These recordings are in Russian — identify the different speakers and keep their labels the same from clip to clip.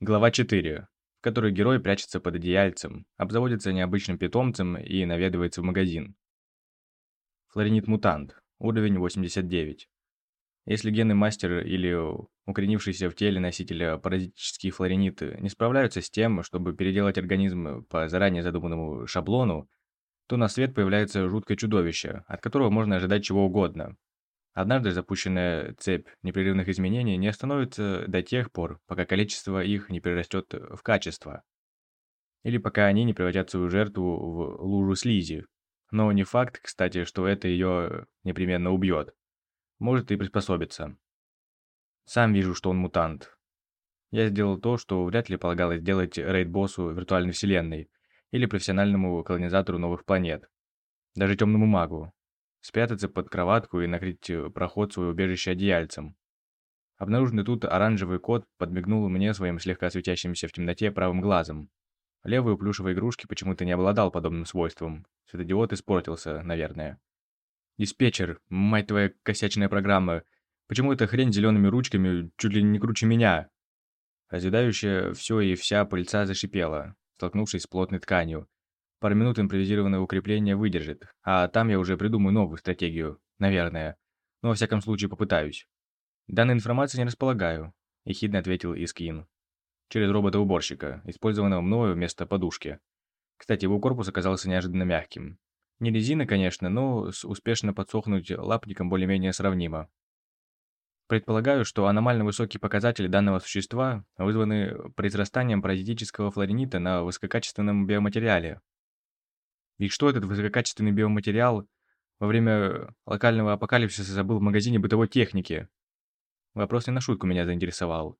Speaker 1: Глава 4, в которой герой прячется под одеяльцем, обзаводится необычным питомцем и наведывается в магазин. Флоренит-мутант, уровень 89. Если генный мастер или укоренившийся в теле носителя паразитические флорениты не справляются с тем, чтобы переделать организм по заранее задуманному шаблону, то на свет появляется жуткое чудовище, от которого можно ожидать чего угодно. Однажды запущенная цепь непрерывных изменений не остановится до тех пор, пока количество их не перерастет в качество. Или пока они не превратят свою жертву в лужу слизи. Но не факт, кстати, что это ее непременно убьет. Может и приспособиться. Сам вижу, что он мутант. Я сделал то, что вряд ли полагалось делать рейд-боссу виртуальной вселенной или профессиональному колонизатору новых планет. Даже темному магу, спрятаться под кроватку и накрыть э, проход своего убежища одеяльцем. Обнаруженный тут оранжевый кот подмигнул мне своим слегка светящимся в темноте правым глазом. Левый у плюшевой игрушки почему-то не обладал подобным свойством. Светодиод испортился, наверное. «Диспетчер, мать твоя косячная программа, почему эта хрень зелеными ручками чуть ли не круче меня?» Разъедающая все и вся пыльца зашипела, столкнувшись с плотной тканью. Пару минут импровизированное укрепление выдержит, а там я уже придумаю новую стратегию, наверное. Но во всяком случае попытаюсь. Данной информации не располагаю, ехидно ответил Искин. Через робота-уборщика, использованного мною вместо подушки. Кстати, его корпус оказался неожиданно мягким. Не резина, конечно, но с успешно подсохнуть лапником более-менее сравнимо. Предполагаю, что аномально высокие показатели данного существа вызваны произрастанием паразитического флоренита на высококачественном биоматериале, и что этот высококачественный биоматериал во время локального апокалипсиса забыл в магазине бытовой техники? Вопрос не на шутку меня заинтересовал.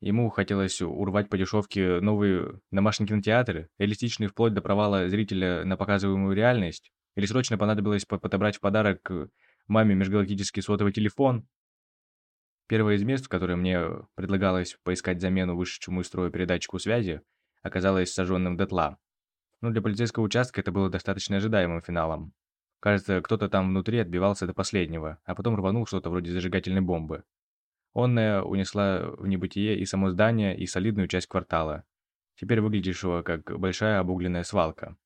Speaker 1: Ему хотелось урвать по дешевке новый домашний кинотеатр, реалистичный вплоть до провала зрителя на показываемую реальность, или срочно понадобилось подобрать в подарок маме межгалактический сотовый телефон. Первое из мест, в которое мне предлагалось поискать замену вышедшему из строя передатчику связи, оказалось сожженным дотла но для полицейского участка это было достаточно ожидаемым финалом. Кажется, кто-то там внутри отбивался до последнего, а потом рванул что-то вроде зажигательной бомбы. Онная унесла в небытие и само здание, и солидную часть квартала, теперь выглядевшего как большая обугленная свалка.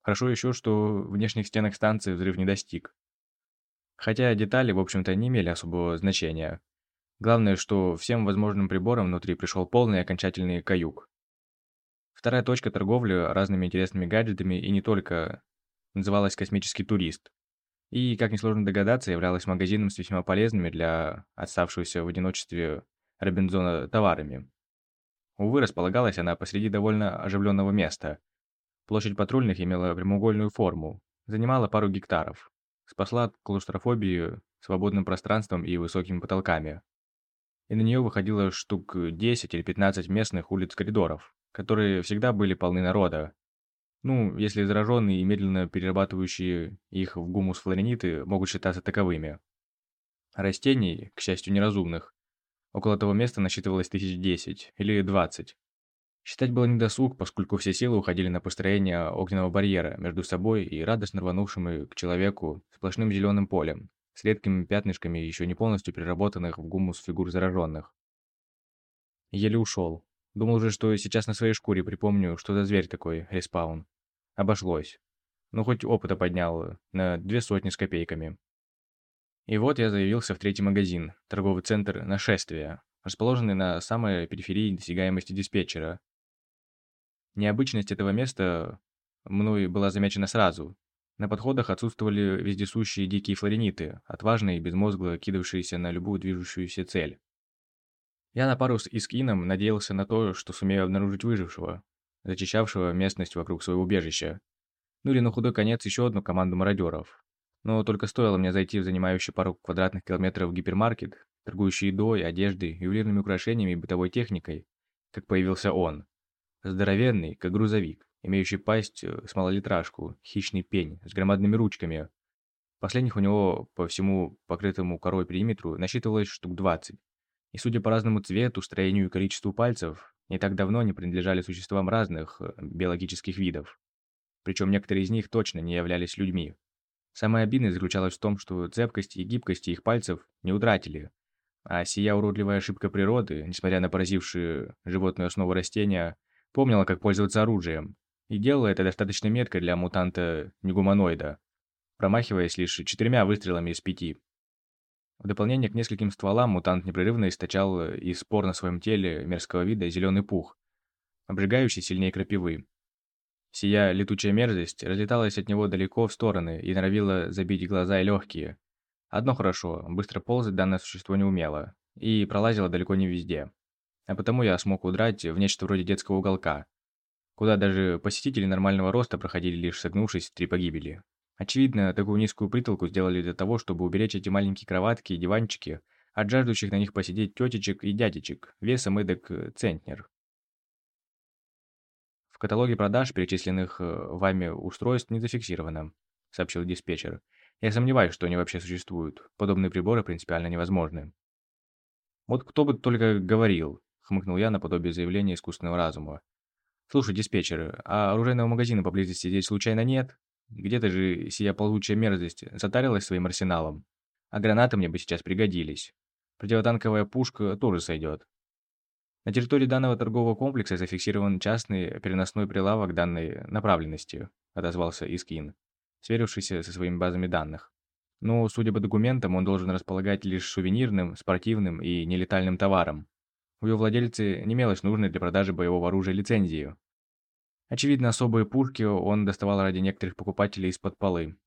Speaker 1: Хорошо еще, что внешних стенах станции взрыв не достиг. Хотя детали, в общем-то, не имели особого значения. Главное, что всем возможным приборам внутри пришел полный окончательный каюк. Вторая точка торговли разными интересными гаджетами и не только называлась «Космический турист». И, как несложно догадаться, являлась магазином с весьма полезными для оставшегося в одиночестве Робинзона товарами. Увы, располагалась она посреди довольно оживленного места. Площадь патрульных имела прямоугольную форму, занимала пару гектаров, спасла от клаустрофобии свободным пространством и высокими потолками. И на нее выходило штук 10 или 15 местных улиц-коридоров, которые всегда были полны народа. Ну, если зараженные и медленно перерабатывающие их в гумус флорениты могут считаться таковыми. Растений, к счастью, неразумных, около того места насчитывалось тысяч десять или двадцать. Считать было недосуг, поскольку все силы уходили на построение огненного барьера между собой и радостно рванувшим к человеку сплошным зеленым полем, с редкими пятнышками еще не полностью переработанных в гумус фигур зараженных. Еле ушел. Думал же, что сейчас на своей шкуре припомню, что за зверь такой, респаун. Обошлось. Ну, хоть опыта поднял на две сотни с копейками. И вот я заявился в третий магазин, торговый центр «Нашествие», расположенный на самой периферии досягаемости диспетчера. Необычность этого места мной была замечена сразу. На подходах отсутствовали вездесущие дикие флорениты, отважные и безмозгло кидавшиеся на любую движущуюся цель. Я на пару с Искином надеялся на то, что сумею обнаружить выжившего, зачищавшего местность вокруг своего убежища. Ну или на худой конец еще одну команду мародеров. Но только стоило мне зайти в занимающий пару квадратных километров гипермаркет, торгующий едой, одеждой, ювелирными украшениями и бытовой техникой, как появился он. Здоровенный, как грузовик, имеющий пасть э, с малолитражку, хищный пень, с громадными ручками. Последних у него по всему покрытому корой периметру насчитывалось штук 20. И судя по разному цвету, строению и количеству пальцев, не так давно они принадлежали существам разных э, биологических видов. Причем некоторые из них точно не являлись людьми. Самое обидное заключалось в том, что цепкости и гибкости их пальцев не утратили, А сия уродливая ошибка природы, несмотря на поразившие животную основу растения, помнила, как пользоваться оружием, и делала это достаточно метко для мутанта-негуманоида, промахиваясь лишь четырьмя выстрелами из пяти. В дополнение к нескольким стволам мутант непрерывно источал из спор на своем теле мерзкого вида зеленый пух, обжигающий сильнее крапивы. Сия летучая мерзость разлеталась от него далеко в стороны и норовила забить глаза и легкие. Одно хорошо, быстро ползать данное существо не умело, и пролазило далеко не везде. А потому я смог удрать в нечто вроде детского уголка, куда даже посетители нормального роста проходили лишь согнувшись в три погибели. Очевидно, такую низкую притолку сделали для того, чтобы уберечь эти маленькие кроватки и диванчики от жаждущих на них посидеть тетечек и дядечек, весом эдак э, центнер. В каталоге продаж перечисленных э, вами устройств не зафиксировано, сообщил диспетчер. Я сомневаюсь, что они вообще существуют. Подобные приборы принципиально невозможны. Вот кто бы только говорил, хмыкнул я наподобие заявления искусственного разума. Слушай, диспетчер, а оружейного магазина поблизости здесь случайно нет? Где-то же сия ползучая мерзость затарилась своим арсеналом. А гранаты мне бы сейчас пригодились. Противотанковая пушка тоже сойдет. На территории данного торгового комплекса зафиксирован частный переносной прилавок данной направленности, отозвался Искин, сверившийся со своими базами данных. Но, судя по документам, он должен располагать лишь сувенирным, спортивным и нелетальным товаром. У его владельца не имелось нужной для продажи боевого оружия лицензии, Очевидно, особые пушки он доставал ради некоторых покупателей из-под полы.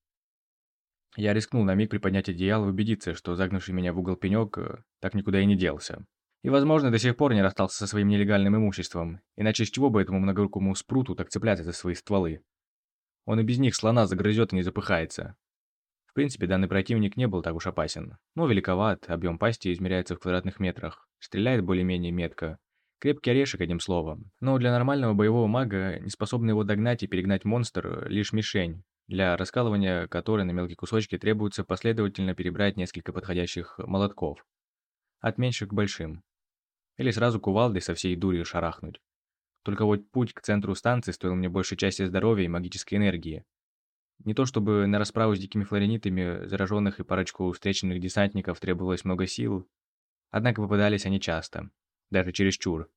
Speaker 1: Я рискнул на миг приподнять одеяло и убедиться, что загнувший меня в угол пенек э, так никуда и не делся. И, возможно, до сих пор не расстался со своим нелегальным имуществом, иначе с чего бы этому многорукому спруту так цепляться за свои стволы? Он и без них слона загрызет и не запыхается. В принципе, данный противник не был так уж опасен. Но великоват, объем пасти измеряется в квадратных метрах, стреляет более-менее метко, Крепкий орешек, одним словом. Но для нормального боевого мага, не способный его догнать и перегнать монстр, лишь мишень, для раскалывания которой на мелкие кусочки требуется последовательно перебрать несколько подходящих молотков. От меньших к большим. Или сразу кувалдой со всей дурью шарахнуть. Только вот путь к центру станции стоил мне большей части здоровья и магической энергии. Не то чтобы на расправу с дикими флоренитами, зараженных и парочку встреченных десантников требовалось много сил, однако попадались они часто даже чересчур.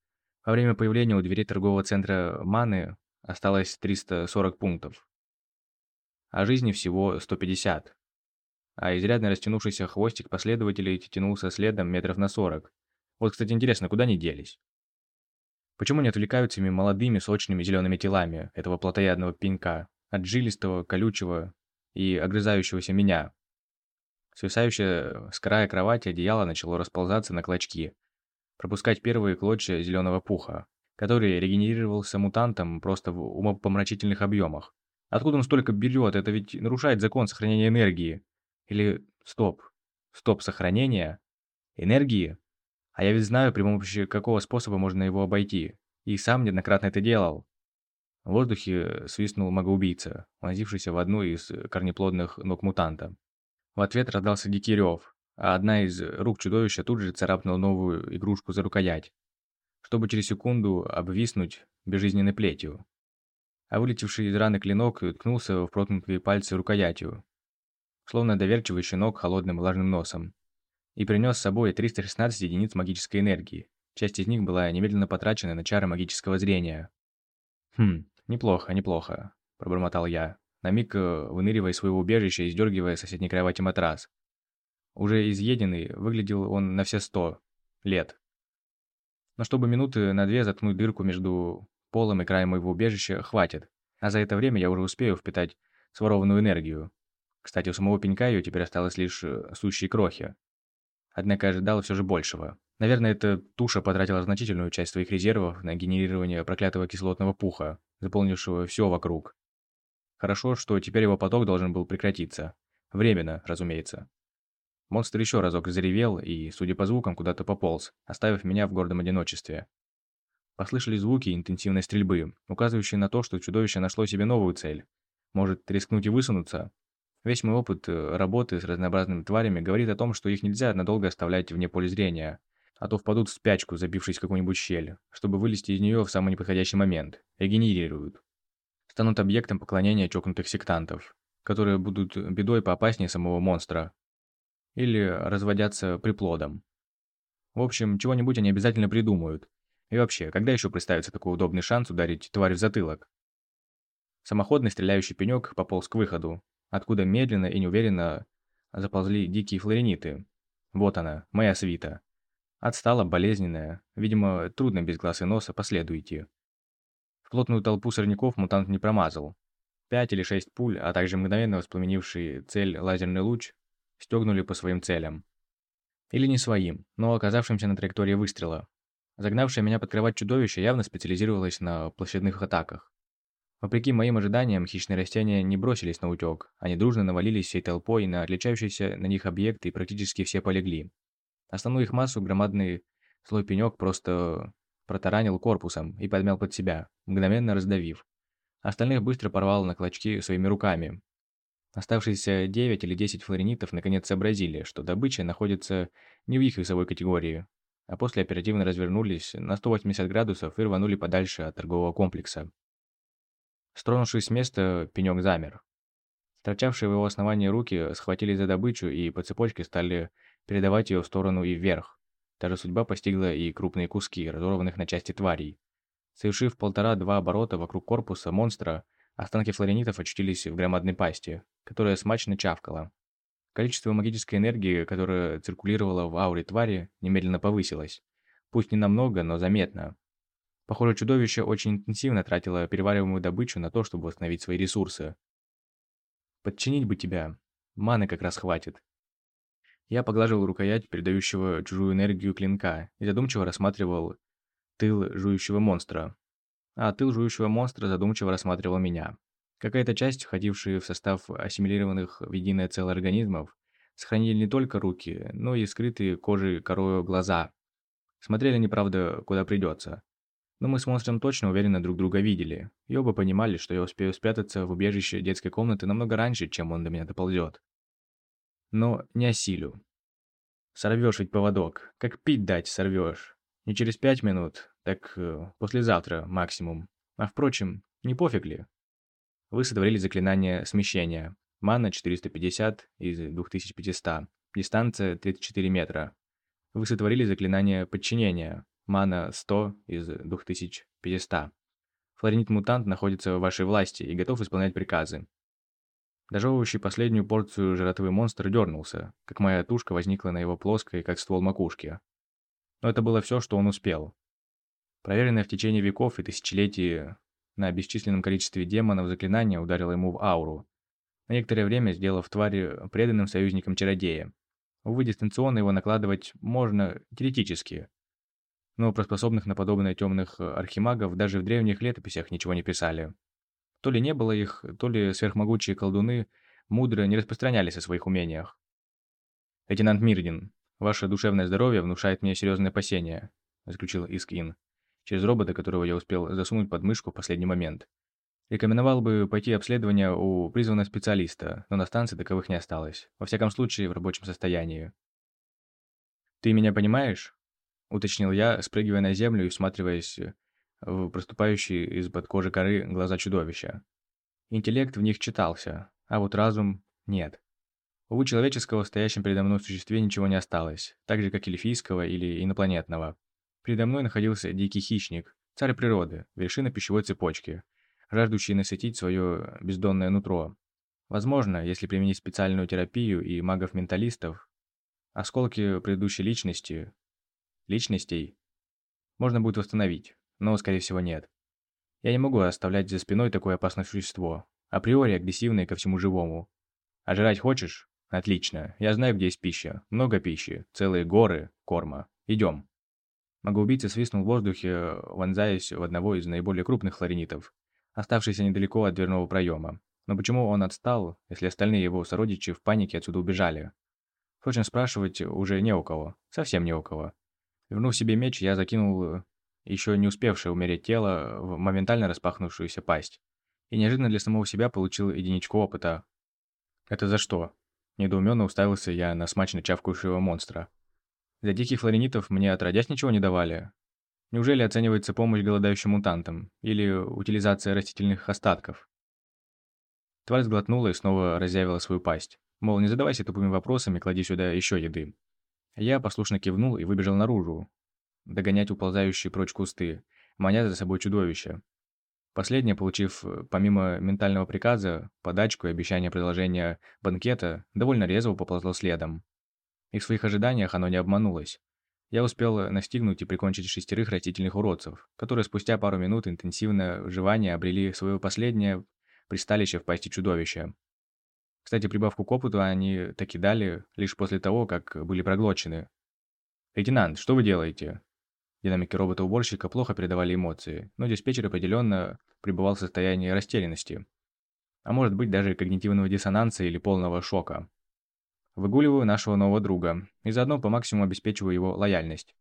Speaker 1: Во время появления у двери торгового центра Маны осталось 340 пунктов, а жизни всего 150. А изрядно растянувшийся хвостик последователей тянулся следом метров на 40. Вот, кстати, интересно, куда они делись? Почему не отвлекаются ими молодыми, сочными зелеными телами этого плотоядного пенька от жилистого, колючего и огрызающегося меня? Свисающее с края кровати одеяло начало расползаться на клочки, пропускать первые клочья зеленого пуха, который регенерировался мутантом просто в умопомрачительных объемах. Откуда он столько берет? Это ведь нарушает закон сохранения энергии. Или... Стоп. Стоп, сохранения? Энергии? А я ведь знаю, при помощи какого способа можно его обойти. И сам неоднократно это делал. В воздухе свистнул магоубийца, вонзившийся в одну из корнеплодных ног мутанта. В ответ раздался дикий рев, а одна из рук чудовища тут же царапнула новую игрушку за рукоять, чтобы через секунду обвиснуть безжизненной плетью. А вылетевший из раны клинок ткнулся в проткнутые пальцы рукоятью, словно доверчивый щенок холодным влажным носом, и принес с собой 316 единиц магической энергии. Часть из них была немедленно потрачена на чары магического зрения. «Хм, неплохо, неплохо», – пробормотал я, на миг э, выныривая из своего убежища и сдергивая соседней кровати матрас. Уже изъеденный, выглядел он на все сто лет. Но чтобы минуты на две заткнуть дырку между полом и краем моего убежища, хватит. А за это время я уже успею впитать сворованную энергию. Кстати, у самого пенька ее теперь осталось лишь э, сущие крохи. Однако ожидал все же большего. Наверное, эта туша потратила значительную часть своих резервов на генерирование проклятого кислотного пуха, заполнившего все вокруг. Хорошо, что теперь его поток должен был прекратиться. Временно, разумеется. Монстр еще разок заревел и, судя по звукам, куда-то пополз, оставив меня в гордом одиночестве. Послышались звуки интенсивной стрельбы, указывающие на то, что чудовище нашло себе новую цель. Может, рискнуть и высунуться? Весь мой опыт э, работы с разнообразными тварями говорит о том, что их нельзя надолго оставлять вне поля зрения, а то впадут в спячку, забившись в какую-нибудь щель, чтобы вылезти из нее в самый неподходящий момент. Регенерируют. Станут объектом поклонения чокнутых сектантов, которые будут бедой поопаснее самого монстра, или разводятся приплодом. В общем, чего-нибудь они обязательно придумают. И вообще, когда еще представится такой удобный шанс ударить тварь в затылок? Самоходный стреляющий пенек пополз к выходу, откуда медленно и неуверенно заползли дикие флорениты. Вот она, моя свита. Отстала, болезненная. Видимо, трудно без глаз и носа по следу идти. В плотную толпу сорняков мутант не промазал. Пять или шесть пуль, а также мгновенно воспламенивший цель лазерный луч, стегнули по своим целям. Или не своим, но оказавшимся на траектории выстрела. Загнавшее меня под кровать чудовище явно специализировалось на площадных атаках. Вопреки моим ожиданиям, хищные растения не бросились на утёк. Они дружно навалились всей толпой на отличающиеся на них объекты и практически все полегли. Основную их массу громадный слой пенёк просто протаранил корпусом и подмял под себя, мгновенно раздавив. Остальных быстро порвал на клочки своими руками. Оставшиеся 9 или 10 флоренитов наконец сообразили, что добыча находится не в их весовой категории, а после оперативно развернулись на 180 градусов и рванули подальше от торгового комплекса. Стронувшись с места, пенек замер. Торчавшие в его основании руки схватили за добычу и по цепочке стали передавать ее в сторону и вверх. Та же судьба постигла и крупные куски, разорванных на части тварей. Совершив полтора-два оборота вокруг корпуса монстра, останки флоренитов очутились в громадной пасти, которая смачно чавкала. Количество магической энергии, которая циркулировала в ауре твари, немедленно повысилось. Пусть не намного, но заметно. Похоже, чудовище очень интенсивно тратило перевариваемую добычу на то, чтобы восстановить свои ресурсы. Подчинить бы тебя. Маны как раз хватит. Я поглаживал рукоять, передающего чужую энергию клинка, и задумчиво рассматривал тыл жующего монстра. А тыл жующего монстра задумчиво рассматривал меня. Какая-то часть, входившая в состав ассимилированных в единое целое организмов, сохранили не только руки, но и скрытые кожей корою глаза. Смотрели они, правда, куда придется. Но мы с монстром точно уверенно друг друга видели, и оба понимали, что я успею спрятаться в убежище детской комнаты намного раньше, чем он до меня доползет. Но не осилю. Сорвешь ведь поводок, как пить дать сорвешь. Не через пять минут, так э, послезавтра максимум. А впрочем, не пофиг ли? Вы сотворили заклинание смещения. Мана 450 из 2500. Дистанция 34 метра. Вы сотворили заклинание подчинения. Мана 100 из 2500. Флоренит-мутант находится в вашей власти и готов исполнять приказы. Дожевывающий последнюю порцию жратвы монстр дернулся, как моя тушка возникла на его плоской, как ствол макушки. Но это было все, что он успел. Проверенное в течение веков и тысячелетий на бесчисленном количестве демонов заклинание ударило ему в ауру, на некоторое время сделав твари преданным союзником чародея. Увы, дистанционно его накладывать можно теоретически, но про способных на подобное темных э, архимагов даже в древних летописях ничего не писали. То ли не было их, то ли сверхмогучие колдуны мудро не распространялись о своих умениях. «Лейтенант Мирдин, ваше душевное здоровье внушает мне серьезные опасения», заключил Искин, через робота, которого я успел засунуть под мышку в последний момент. Рекомендовал бы пойти обследование у призванного специалиста, но на станции таковых не осталось, во всяком случае в рабочем состоянии. «Ты меня понимаешь?» — уточнил я, спрыгивая на землю и всматриваясь в проступающие из-под кожи коры глаза чудовища. Интеллект в них читался, а вот разум — нет. Увы, человеческого в стоящем передо мной существе ничего не осталось, так же, как и эльфийского или инопланетного. Передо мной находился дикий хищник, царь природы, вершина пищевой цепочки, жаждущий насытить свое бездонное нутро. Возможно, если применить специальную терапию и магов-менталистов, осколки предыдущей личности личностей можно будет восстановить, но, скорее всего, нет. Я не могу оставлять за спиной такое опасное существо, априори агрессивное ко всему живому. А жрать хочешь? Отлично, я знаю, где есть пища. Много пищи, целые горы корма. Идем. Магоубийца свистнул в воздухе, вонзаясь в одного из наиболее крупных флоренитов, оставшийся недалеко от дверного проема. Но почему он отстал, если остальные его сородичи в панике отсюда убежали? Впрочем, спрашивать уже не у кого. Совсем не у кого. Вернув себе меч, я закинул еще не успевшее умереть тело в моментально распахнувшуюся пасть. И неожиданно для самого себя получил единичку опыта. «Это за что?» Недоуменно уставился я на смачно чавкающего монстра. «За диких флоренитов мне отродясь ничего не давали. Неужели оценивается помощь голодающим мутантам? Или утилизация растительных остатков?» Тварь сглотнула и снова разъявила свою пасть. Мол, не задавайся тупыми вопросами, клади сюда еще еды. Я послушно кивнул и выбежал наружу, догонять уползающие прочь кусты, маня за собой чудовище. Последнее, получив, помимо ментального приказа, подачку и обещание продолжения банкета, довольно резво поползло следом. И в своих ожиданиях оно не обманулось. Я успел настигнуть и прикончить шестерых растительных уродцев, которые спустя пару минут интенсивного выживания обрели свое последнее присталище в пасти чудовища. Кстати, прибавку к опыту они таки дали лишь после того, как были проглочены. «Лейтенант, что вы делаете?» Динамики робота-уборщика плохо передавали эмоции, но диспетчер определенно пребывал в состоянии растерянности. А может быть даже когнитивного диссонанса или полного шока. Выгуливаю нашего нового друга и заодно по максимуму обеспечиваю его лояльность.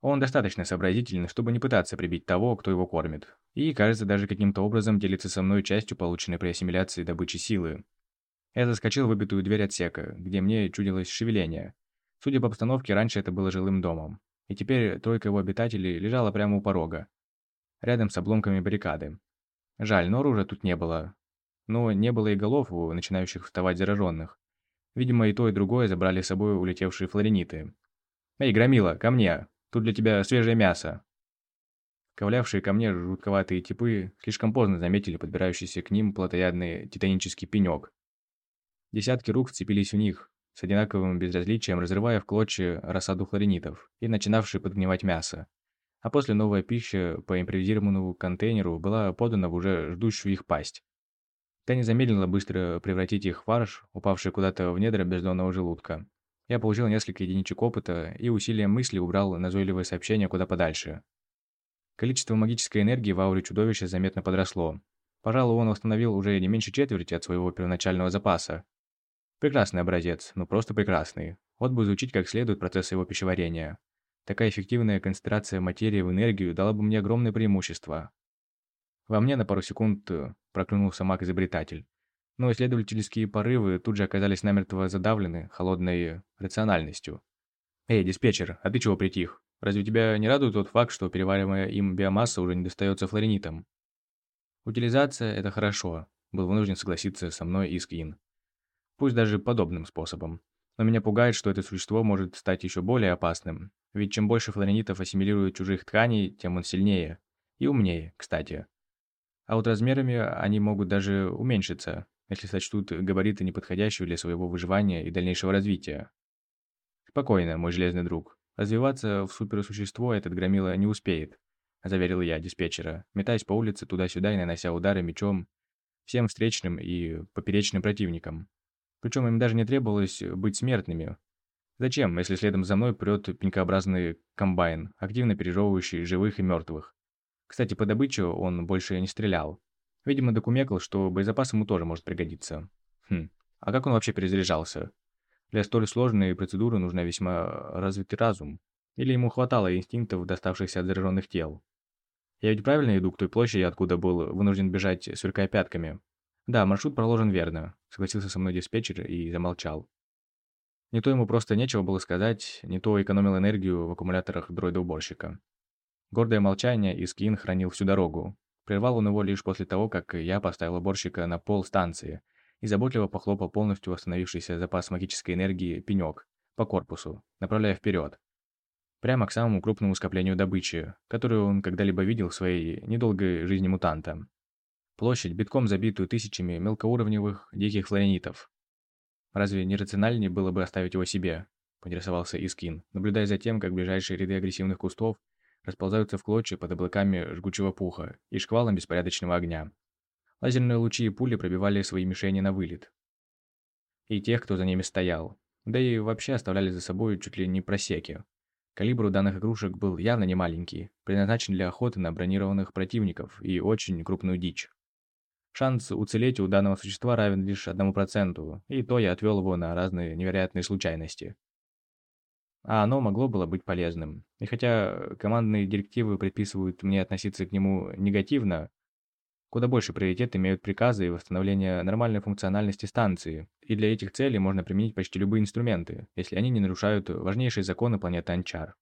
Speaker 1: Он достаточно сообразительный, чтобы не пытаться прибить того, кто его кормит. И, кажется, даже каким-то образом делится со мной частью полученной при ассимиляции добычи силы. Я заскочил в выбитую дверь отсека, где мне чудилось шевеление. Судя по обстановке, раньше это было жилым домом. И теперь тройка его обитателей лежала прямо у порога, рядом с обломками баррикады. Жаль, но оружия тут не было. Но не было и голов у начинающих вставать зараженных. Видимо, и то, и другое забрали с собой улетевшие флорениты. «Эй, Громила, ко мне! Тут для тебя свежее мясо!» Ковлявшие ко мне жутковатые типы слишком поздно заметили подбирающийся к ним плотоядный титанический пенек, Десятки рук вцепились в них, с одинаковым безразличием разрывая в клочья рассаду хлоринитов и начинавшие подгнивать мясо. А после новая пища по импровизированному контейнеру была подана в уже ждущую их пасть. Та не замедлила быстро превратить их в фарш, упавший куда-то в недра бездонного желудка. Я получил несколько единичек опыта и усилием мысли убрал назойливое сообщение куда подальше. Количество магической энергии в ауре чудовища заметно подросло. Пожалуй, он восстановил уже не меньше четверти от своего первоначального запаса, Прекрасный образец, ну просто прекрасный. Вот бы изучить как следует процесс его пищеварения. Такая эффективная концентрация материи в энергию дала бы мне огромное преимущество. Во мне на пару секунд э, проклюнулся маг-изобретатель. Но исследовательские порывы тут же оказались намертво задавлены холодной рациональностью. «Эй, диспетчер, а ты чего притих? Разве тебя не радует тот факт, что перевариваемая им биомасса уже не достается флоренитам?» «Утилизация – это хорошо», – был вынужден согласиться со мной Искин пусть даже подобным способом. Но меня пугает, что это существо может стать еще более опасным, ведь чем больше флоренитов ассимилирует чужих тканей, тем он сильнее. И умнее, кстати. А вот размерами они могут даже уменьшиться, если сочтут габариты неподходящие для своего выживания и дальнейшего развития. Спокойно, мой железный друг. Развиваться в суперсущество этот громила не успеет, заверил я диспетчера, метаясь по улице туда-сюда и нанося удары мечом всем встречным и поперечным противникам. Причем им даже не требовалось быть смертными. Зачем, если следом за мной прет пенькообразный комбайн, активно пережевывающий живых и мертвых? Кстати, по добыче он больше не стрелял. Видимо, докумекал, что боезапас ему тоже может пригодиться. Хм, а как он вообще перезаряжался? Для столь сложной процедуры нужна весьма развитый разум. Или ему хватало инстинктов, доставшихся от зараженных тел? Я ведь правильно иду к той площади, откуда был вынужден бежать, сверкая пятками? Да, маршрут проложен верно согласился со мной диспетчер и замолчал. Не то ему просто нечего было сказать, не то экономил энергию в аккумуляторах дроида-уборщика. Гордое молчание Искин хранил всю дорогу. Прервал он его лишь после того, как я поставил уборщика на пол станции и заботливо похлопал полностью восстановившийся запас магической энергии пенек по корпусу, направляя вперед. Прямо к самому крупному скоплению добычи, которую он когда-либо видел в своей недолгой жизни мутанта. Площадь, битком забитую тысячами мелкоуровневых диких флоренитов. Разве не рациональнее было бы оставить его себе? Поинтересовался Искин, наблюдая за тем, как ближайшие ряды агрессивных кустов расползаются в клочья под облаками жгучего пуха и шквалом беспорядочного огня. Лазерные лучи и пули пробивали свои мишени на вылет. И тех, кто за ними стоял. Да и вообще оставляли за собой чуть ли не просеки. Калибр у данных игрушек был явно не маленький, предназначен для охоты на бронированных противников и очень крупную дичь. Шанс уцелеть у данного существа равен лишь одному проценту, и то я отвел его на разные невероятные случайности. А оно могло было быть полезным. И хотя командные директивы предписывают мне относиться к нему негативно, куда больше приоритет имеют приказы и восстановление нормальной функциональности станции, и для этих целей можно применить почти любые инструменты, если они не нарушают важнейшие законы планеты Анчар.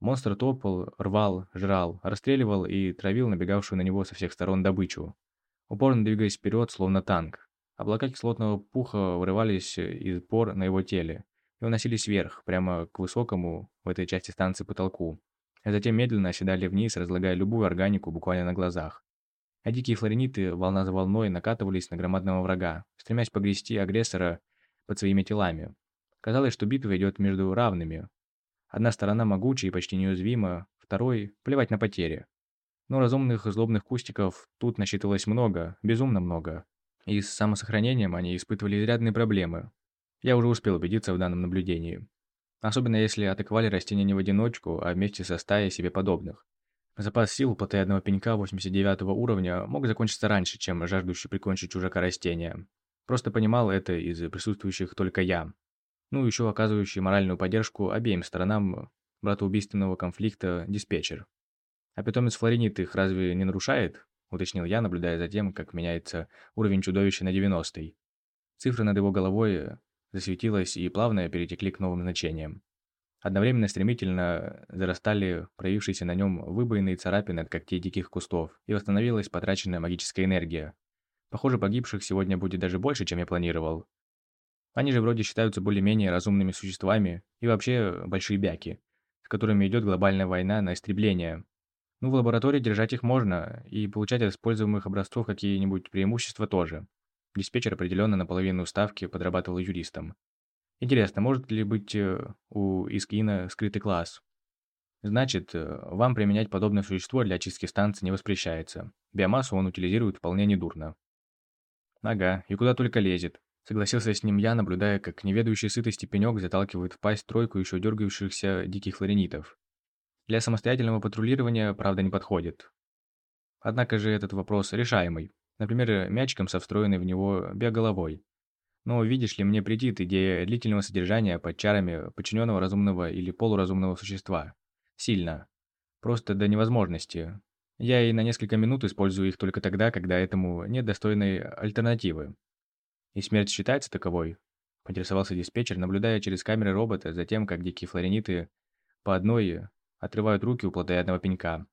Speaker 1: Монстр топал, рвал, жрал, расстреливал и травил набегавшую на него со всех сторон добычу, упорно двигаясь вперед, словно танк. Облака кислотного пуха вырывались из пор на его теле, и уносились вверх, прямо к высокому в этой части станции потолку, а затем медленно оседали вниз, разлагая любую органику буквально на глазах. А дикие флорениты волна за волной накатывались на громадного врага, стремясь погрести агрессора под своими телами. Казалось, что битва идет между равными. Одна сторона могучая и почти неуязвима, второй – плевать на потери. Но разумных злобных кустиков тут насчитывалось много, безумно много. И с самосохранением они испытывали изрядные проблемы. Я уже успел убедиться в данном наблюдении. Особенно если атаковали растения не в одиночку, а вместе со стаей себе подобных. Запас сил плотоядного пенька 89 уровня мог закончиться раньше, чем жаждущий прикончить чужака растения. Просто понимал это из присутствующих только я. Ну, еще оказывающий моральную поддержку обеим сторонам братоубийственного конфликта диспетчер. А питомец Флоринит их разве не нарушает? Уточнил я, наблюдая за тем, как меняется уровень чудовища на 90-й. Цифры над его головой засветилась и плавно перетекли к новым значениям. Одновременно стремительно зарастали проявившиеся на нем выбоины и царапины от когтей диких кустов, и восстановилась потраченная магическая энергия. Похоже, погибших сегодня будет даже больше, чем я планировал. Они же вроде считаются более-менее разумными существами и вообще большие бяки, с которыми идет глобальная война на истребление. Ну, в лаборатории держать их можно, и получать от используемых образцов какие-нибудь преимущества тоже. Диспетчер определенно наполовину ставки подрабатывал юристом. Интересно, может ли быть э, у Искина скрытый класс? Значит, э, вам применять подобное существо для очистки станции не воспрещается. Биомассу он утилизирует вполне недурно. Ага, и куда только лезет. Согласился с ним я, наблюдая, как неведающий сытости пенек заталкивает в пасть тройку еще дергающихся диких флоренитов. Для самостоятельного патрулирования, правда, не подходит. Однако же этот вопрос решаемый. Например, мячиком со встроенной в него биоголовой. Но видишь ли, мне претит идея длительного содержания под чарами подчиненного разумного или полуразумного существа. Сильно. Просто до невозможности. Я и на несколько минут использую их только тогда, когда этому нет достойной альтернативы. И смерть считается таковой? Поинтересовался диспетчер, наблюдая через камеры робота за тем, как дикие флорениты по одной отрывают руки у плотоядного пенька.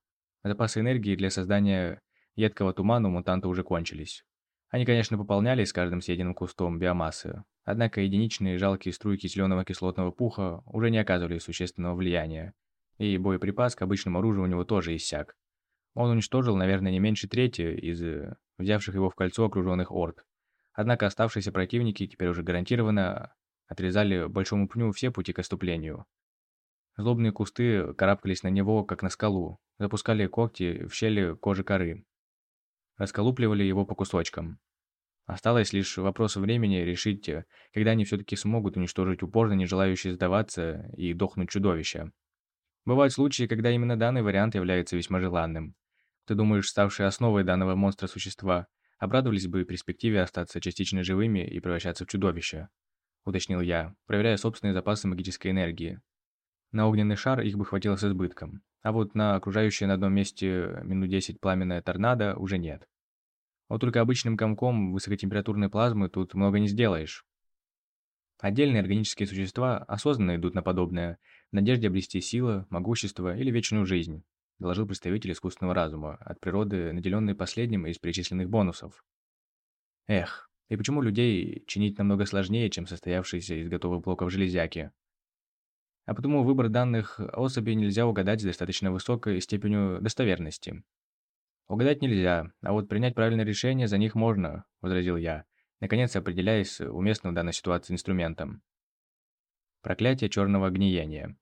Speaker 1: Запасы энергии для создания едкого тумана у мутанта уже кончились. Они, конечно, пополнялись с каждым съеденным кустом биомассы, однако единичные жалкие струйки зеленого кислотного пуха уже не оказывали существенного влияния, и боеприпас к обычному оружию у него тоже иссяк. Он уничтожил, наверное, не меньше трети из э, взявших его в кольцо окруженных орд. Однако оставшиеся противники теперь уже гарантированно отрезали большому пню все пути к оступлению. Злобные кусты карабкались на него, как на скалу, запускали когти в щели кожи коры, расколупливали его по кусочкам. Осталось лишь вопрос времени решить, когда они все-таки смогут уничтожить упорно не желающие сдаваться и дохнуть чудовища. Бывают случаи, когда именно данный вариант является весьма желанным. Ты думаешь, ставшие основой данного монстра существа обрадовались бы перспективе остаться частично живыми и превращаться в чудовища? Уточнил я, проверяя собственные запасы магической энергии. На огненный шар их бы хватило с избытком. А вот на окружающее на одном месте минут 10 пламенное торнадо уже нет. Вот только обычным комком высокотемпературной плазмы тут много не сделаешь. Отдельные органические существа осознанно идут на подобное, в надежде обрести силу, могущество или вечную жизнь, доложил представитель искусственного разума, от природы наделенный последним из перечисленных бонусов. Эх, и почему людей чинить намного сложнее, чем состоявшиеся из готовых блоков железяки? А потому выбор данных особей нельзя угадать с достаточно высокой степенью достоверности. «Угадать нельзя, а вот принять правильное решение за них можно», – возразил я, наконец определяясь уместным в данной ситуации инструментом. Проклятие черного гниения.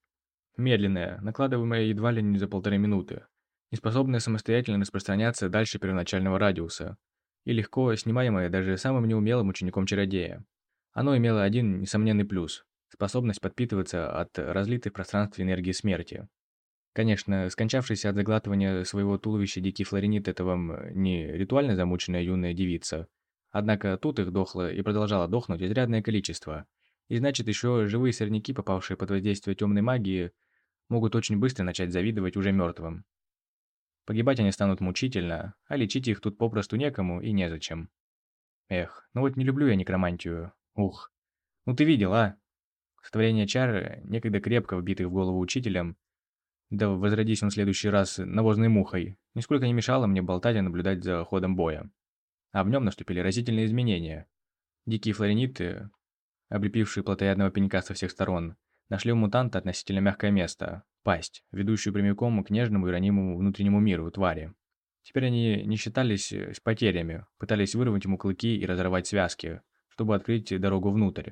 Speaker 1: Медленное, накладываемое едва ли не за полторы минуты, неспособное самостоятельно распространяться дальше первоначального радиуса, и легко снимаемое даже самым неумелым учеником чародея. Оно имело один несомненный плюс способность подпитываться от разлитой в пространстве энергии смерти. Конечно, скончавшийся от заглатывания своего туловища дикий флоренит – это вам не ритуально замученная юная девица. Однако тут их дохло и продолжало дохнуть изрядное количество. И значит, еще живые сорняки, попавшие под воздействие темной магии, могут очень быстро начать завидовать уже мертвым. Погибать они станут мучительно, а лечить их тут попросту некому и незачем. Эх, ну вот не люблю я некромантию. Ух. Ну ты видел, а? Сотворение чар, некогда крепко вбитых в голову учителем, да возродись он в следующий раз навозной мухой, нисколько не мешало мне болтать и наблюдать за ходом боя. А в нем наступили разительные изменения. Дикие флорениты облепившие плотоядного пенька со всех сторон, нашли у мутанта относительно мягкое место – пасть, ведущую прямиком к нежному и ранимому внутреннему миру твари. Теперь они не считались э, с потерями, пытались вырвать ему клыки и разорвать связки, чтобы открыть дорогу внутрь.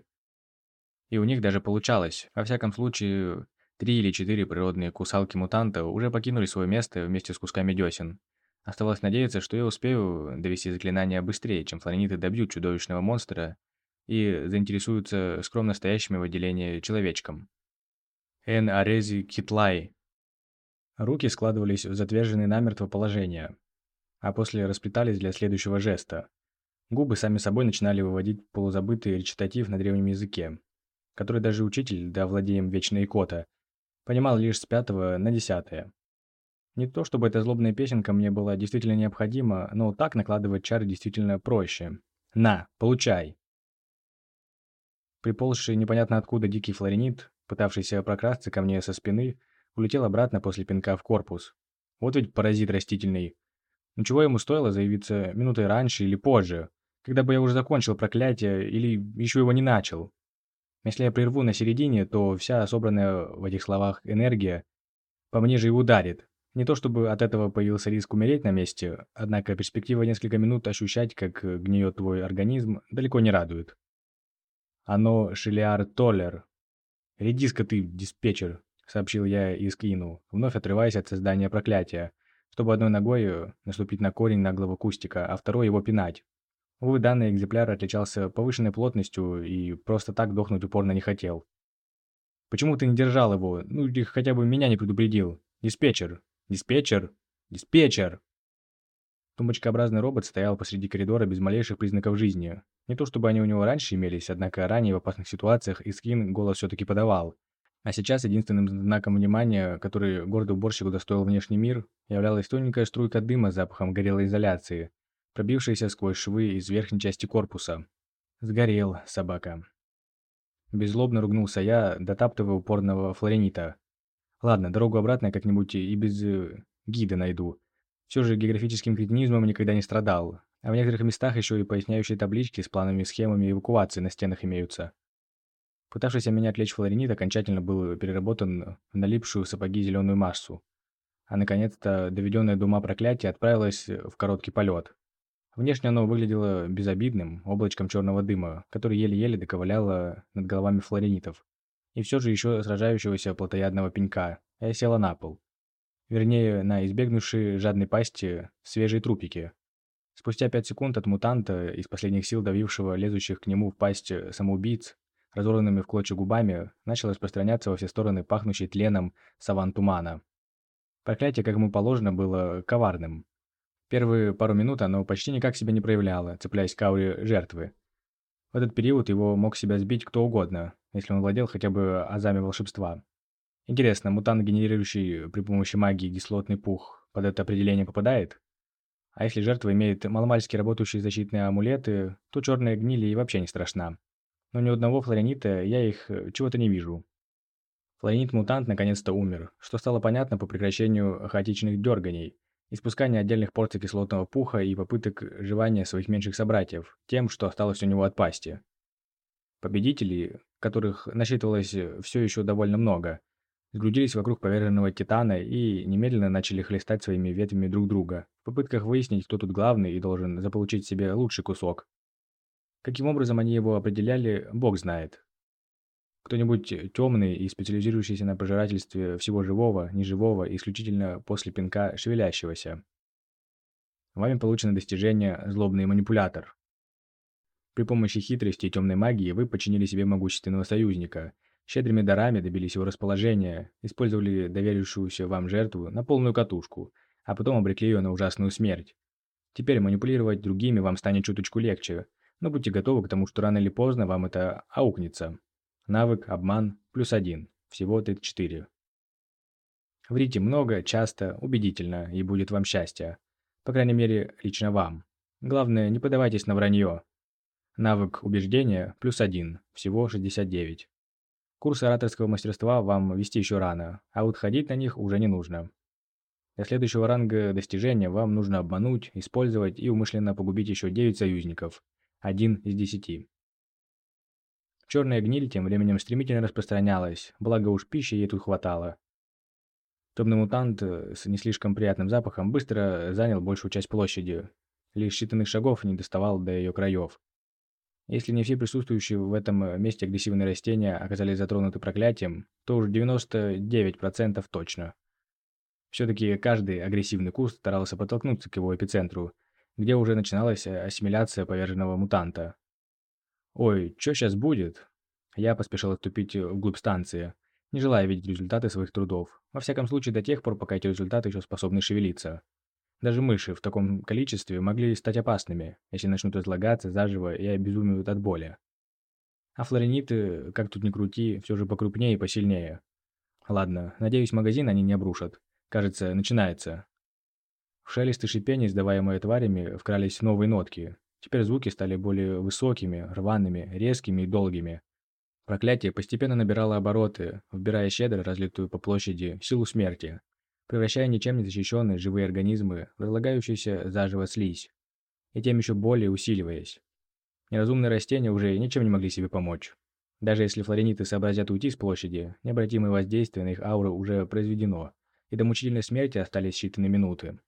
Speaker 1: И у них даже получалось. Во всяком случае, три или четыре природные кусалки-мутанта уже покинули свое место вместе с кусками десен. Оставалось надеяться, что я успею довести заклинание быстрее, чем флониты добьют чудовищного монстра и заинтересуются скромно стоящими в отделении человечком. Эн Арези Китлай. Руки складывались в затверженные намертво положение, а после расплетались для следующего жеста. Губы сами собой начинали выводить полузабытый речитатив на древнем языке, который даже учитель, да владеем вечной икота, понимал лишь с пятого на десятое. Не то чтобы эта злобная песенка мне была действительно необходима, но так накладывать чары действительно проще. «На, получай!» Приползший непонятно откуда дикий флоренит, пытавшийся прокрасться ко мне со спины, улетел обратно после пинка в корпус. Вот ведь паразит растительный. Ну чего ему стоило заявиться минутой раньше или позже, когда бы я уже закончил проклятие или еще его не начал? Если я прерву на середине, то вся собранная в этих словах энергия по мне же и ударит. Не то чтобы от этого появился риск умереть на месте, однако перспектива несколько минут ощущать, как гниет твой организм, далеко не радует. Оно Шелиар Толлер. «Редиска ты, диспетчер», — сообщил я Искину, вновь отрываясь от создания проклятия, чтобы одной ногой наступить на корень наглого кустика, а второй его пинать. Увы, данный экземпляр отличался повышенной плотностью и просто так дохнуть упорно не хотел. «Почему ты не держал его? Ну или хотя бы меня не предупредил? Диспетчер! Диспетчер! Диспетчер!» Тумбочкообразный робот стоял посреди коридора без малейших признаков жизни. Не то чтобы они у него раньше имелись, однако ранее в опасных ситуациях Искин голос все-таки подавал. А сейчас единственным знаком внимания, который гордый уборщик удостоил внешний мир, являлась тоненькая струйка дыма с запахом горелой изоляции, пробившаяся сквозь швы из верхней части корпуса. Сгорел собака. Беззлобно ругнулся я, дотаптывая упорного флоренита. Ладно, дорогу обратно как-нибудь и без э, гида найду. Все же географическим кретинизмом никогда не страдал, а в некоторых местах еще и поясняющие таблички с планами схемами эвакуации на стенах имеются. Пытавшийся меня отвлечь флоренит окончательно был переработан в налипшую сапоги зеленую массу. А наконец-то доведенное до ума проклятие отправилось в короткий полет. Внешне оно выглядело безобидным, облачком черного дыма, который еле-еле доковыляло над головами флоренитов. И все же еще сражающегося плотоядного пенька, я села на пол. Вернее, на избегнувшие жадной пасти свежие трупики. Спустя пять секунд от мутанта, из последних сил давившего лезущих к нему в пасть самоубийц, разорванными в клочья губами, начал распространяться во все стороны пахнущий тленом саван тумана. Проклятие, как ему положено, было коварным. Первые пару минут оно почти никак себя не проявляло, цепляясь к ауре жертвы. В этот период его мог себя сбить кто угодно, если он владел хотя бы азами волшебства. Интересно, мутант, генерирующий при помощи магии кислотный пух, под это определение попадает? А если жертва имеет маломальски работающие защитные амулеты, то черная гниль и вообще не страшна. Но ни одного флоринита я их э, чего-то не вижу. Флоринит-мутант наконец-то умер, что стало понятно по прекращению хаотичных дерганий, испускание отдельных порций кислотного пуха и попыток жевания своих меньших собратьев, тем, что осталось у него от пасти. Победители, которых насчитывалось все еще довольно много, сгрудились вокруг поверженного титана и немедленно начали хлестать своими ветвями друг друга, в попытках выяснить, кто тут главный и должен заполучить себе лучший кусок. Каким образом они его определяли, бог знает. Кто-нибудь темный и специализирующийся на пожирательстве всего живого, неживого, исключительно после пинка шевелящегося. Вами получено достижение «Злобный манипулятор». При помощи хитрости и темной магии вы подчинили себе могущественного союзника, щедрыми дарами добились его расположения, использовали доверившуюся вам жертву на полную катушку, а потом обрекли ее на ужасную смерть. Теперь манипулировать другими вам станет чуточку легче, но будьте готовы к тому, что рано или поздно вам это аукнется. Навык, обман, плюс один. Всего 34. Врите много, часто, убедительно, и будет вам счастье. По крайней мере, лично вам. Главное, не подавайтесь на вранье. Навык убеждения плюс один. Всего 69. Курс ораторского мастерства вам вести еще рано, а вот ходить на них уже не нужно. Для следующего ранга достижения вам нужно обмануть, использовать и умышленно погубить еще 9 союзников. Один из 10. Черная гниль тем временем стремительно распространялась, благо уж пищи ей тут хватало. Темный мутант э, с не слишком приятным запахом быстро занял большую часть площади. Лишь считанных шагов не доставал до ее краев. Если не все присутствующие в этом э, месте агрессивные растения оказались затронуты проклятием, то уже 99% точно. Все-таки каждый агрессивный куст старался подтолкнуться к его эпицентру, где уже начиналась э, ассимиляция поверженного мутанта. «Ой, что сейчас будет?» Я поспешил отступить вглубь станции, не желая видеть результаты своих трудов. Во всяком случае, до тех пор, пока эти результаты еще способны шевелиться. Даже мыши в таком количестве могли стать опасными, если начнут разлагаться заживо и обезумеют от боли. А флорениты, как тут ни крути, все же покрупнее и посильнее. Ладно, надеюсь, магазин они не обрушат. Кажется, начинается. В шелест и шипение, издаваемые тварями, вкрались новые нотки. Теперь звуки стали более высокими, рваными, резкими и долгими. Проклятие постепенно набирало обороты, вбирая щедро разлитую по площади силу смерти, превращая ничем не защищенные живые организмы в разлагающуюся заживо слизь, и тем еще более усиливаясь. Неразумные растения уже ничем не могли себе помочь. Даже если флорениты сообразят уйти с площади, необратимое воздействие на их ауры уже произведено, и до мучительной смерти остались считанные минуты.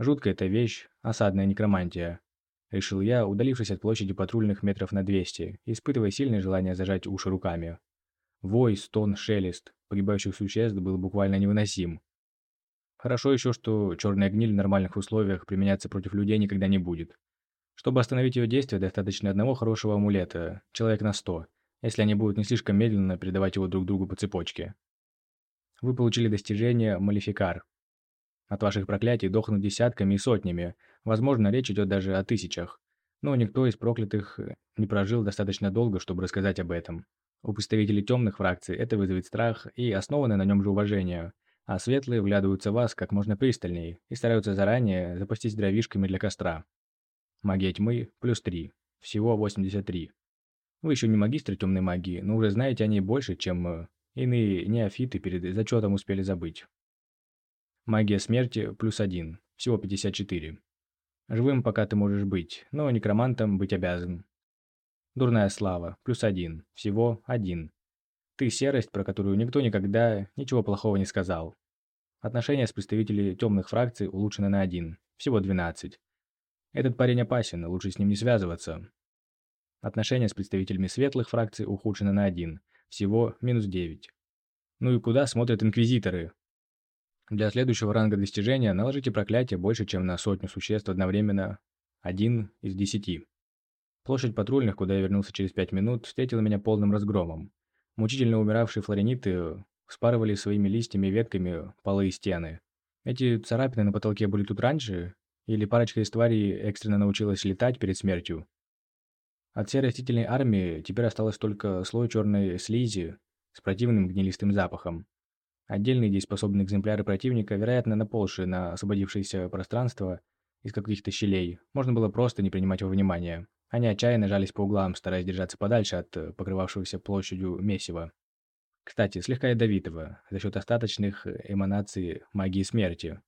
Speaker 1: Жуткая эта вещь – осадная некромантия. Решил я, удалившись от площади патрульных метров на 200, испытывая сильное желание зажать уши руками. Вой, стон, шелест погибающих существ был буквально невыносим. Хорошо еще, что черная гниль в нормальных условиях применяться против людей никогда не будет. Чтобы остановить ее действие, достаточно одного хорошего амулета, человек на сто, если они будут не слишком медленно передавать его друг другу по цепочке. Вы получили достижение «Малификар». От ваших проклятий дохнут десятками и сотнями, возможно, речь идет даже о тысячах. Но никто из проклятых не прожил достаточно долго, чтобы рассказать об этом. У представителей темных фракций это вызовет страх и основанное на нем же уважение, а светлые вглядываются в вас как можно пристальней и стараются заранее запастись дровишками для костра. Магия тьмы – плюс 3, всего 83. Вы еще не магистры темной магии, но уже знаете о ней больше, чем э, иные неофиты перед зачетом успели забыть. Магия смерти плюс один, всего 54. Живым пока ты можешь быть, но некромантом быть обязан. Дурная слава, плюс один, всего один. Ты серость, про которую никто никогда ничего плохого не сказал. Отношения с представителями темных фракций улучшены на один, всего 12. Этот парень опасен, лучше с ним не связываться. Отношения с представителями светлых фракций ухудшены на один, всего минус 9. Ну и куда смотрят инквизиторы? Для следующего ранга достижения наложите проклятие больше, чем на сотню существ одновременно. Один из десяти. Площадь патрульных, куда я вернулся через пять минут, встретила меня полным разгромом. Мучительно умиравшие флорениты вспарывали своими листьями и ветками полы и стены. Эти царапины на потолке были тут раньше? Или парочка из тварей экстренно научилась летать перед смертью? От всей растительной армии теперь осталось только слой черной слизи с противным гнилистым запахом. Отдельные дееспособные экземпляры противника, вероятно, наползшие на освободившееся пространство из каких-то щелей, можно было просто не принимать во внимание. Они отчаянно жались по углам, стараясь держаться подальше от э, покрывавшегося площадью месива. Кстати, слегка ядовитого, за счет остаточных эманаций магии смерти.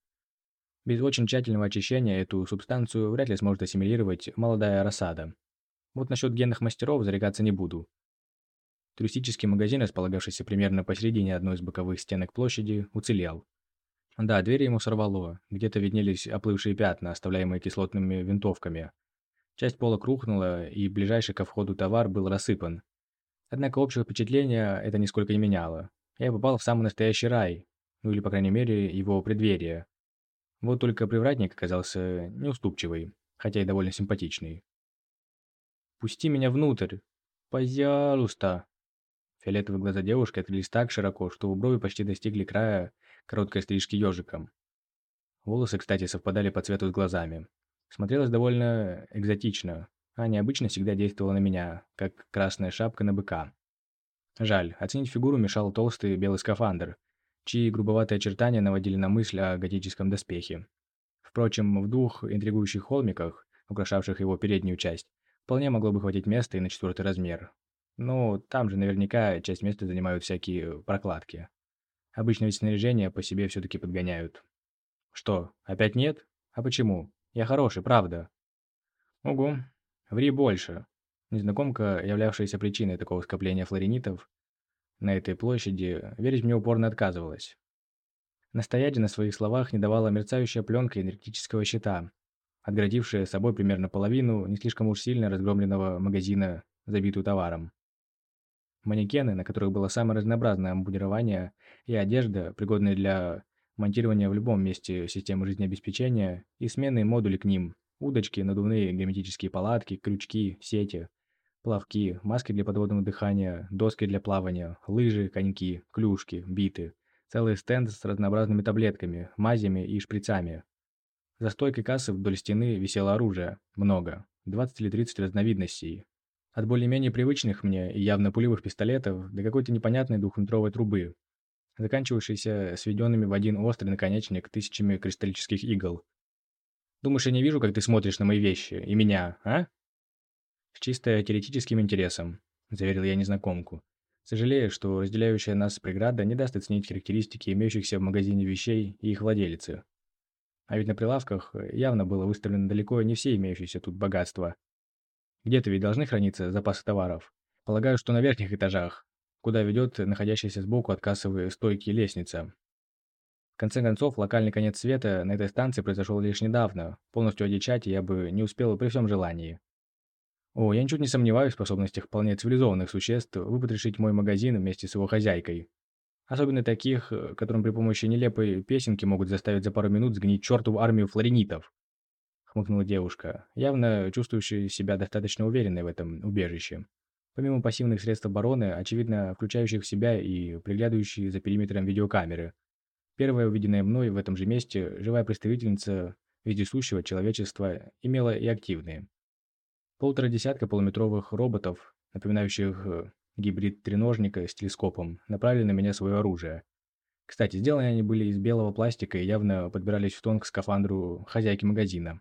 Speaker 1: Без очень тщательного очищения эту субстанцию вряд ли сможет ассимилировать молодая рассада. Вот насчет генных мастеров зарекаться не буду. Туристический магазин, располагавшийся примерно посередине одной из боковых стенок площади, уцелел. Да, двери ему сорвало, где-то виднелись оплывшие пятна, оставляемые кислотными винтовками. Часть пола рухнула, и ближайший ко входу товар был рассыпан. Однако общего впечатления это нисколько не меняло. Я попал в самый настоящий рай, ну или, по крайней мере, его преддверие. Вот только привратник оказался неуступчивый, хотя и довольно симпатичный. «Пусти меня внутрь! Пожалуйста!» Фиолетовые глаза девушки открылись так широко, что у брови почти достигли края короткой стрижки ежиком. Волосы, кстати, совпадали по цвету с глазами. Смотрелось довольно экзотично, а необычно всегда действовала на меня, как красная шапка на быка. Жаль, оценить фигуру мешал толстый белый скафандр, чьи грубоватые очертания наводили на мысль о готическом доспехе. Впрочем, в двух интригующих холмиках, украшавших его переднюю часть, вполне могло бы хватить места и на четвертый размер, ну, там же наверняка часть места занимают всякие прокладки. Обычно ведь снаряжение по себе все-таки подгоняют. Что, опять нет? А почему? Я хороший, правда. Угу. Ври больше. Незнакомка, являвшаяся причиной такого скопления флоренитов на этой площади, верить мне упорно отказывалась. Настоять на своих словах не давала мерцающая пленка энергетического щита, отгородившая собой примерно половину не слишком уж сильно разгромленного магазина, забитую товаром. Манекены, на которых было самое разнообразное обмундирование и одежда, пригодные для монтирования в любом месте системы жизнеобеспечения, и сменные модули к ним, удочки, надувные герметические палатки, крючки, сети, плавки, маски для подводного дыхания, доски для плавания, лыжи, коньки, клюшки, биты, целый стенд с разнообразными таблетками, мазями и шприцами. За стойкой кассы вдоль стены висело оружие, много, 20 или 30 разновидностей, от более-менее привычных мне и явно пулевых пистолетов до какой-то непонятной двухметровой трубы, заканчивающейся сведенными в один острый наконечник тысячами кристаллических игл. Думаешь, я не вижу, как ты смотришь на мои вещи и меня, а? С чисто теоретическим интересом, заверил я незнакомку. Сожалею, что разделяющая нас преграда не даст оценить характеристики имеющихся в магазине вещей и их владелицы. А ведь на прилавках явно было выставлено далеко не все имеющиеся тут богатства. Где-то ведь должны храниться запасы товаров. Полагаю, что на верхних этажах, куда ведет находящаяся сбоку от кассовой стойки лестница. В конце концов, локальный конец света на этой станции произошел лишь недавно. Полностью одичать я бы не успел при всем желании. О, я ничуть не сомневаюсь в способностях вполне цивилизованных существ выпотрошить мой магазин вместе с его хозяйкой. Особенно таких, которым при помощи нелепой песенки могут заставить за пару минут сгнить чертову армию флоренитов хмыкнула девушка, явно чувствующая себя достаточно уверенной в этом убежище. Помимо пассивных средств обороны, очевидно, включающих в себя и приглядывающие за периметром видеокамеры. Первая, увиденная мной в этом же месте, живая представительница вездесущего человечества, имела и активные. Полтора десятка полуметровых роботов, напоминающих э, гибрид треножника с телескопом, направили на меня свое оружие. Кстати, сделаны они были из белого пластика и явно подбирались в тон к скафандру хозяйки магазина.